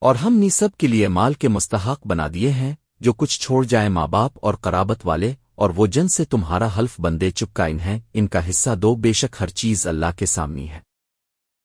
اور ہم نیسب کے لیے مال کے مستحق بنا دیے ہیں، جو کچھ چھوڑ جائیں ماں باپ اور قرابت والے، اور وہ جن سے تمہارا حلف بندے چپکائن ہیں، ان کا حصہ دو، بے شک ہر چیز اللہ کے سامنی ہے۔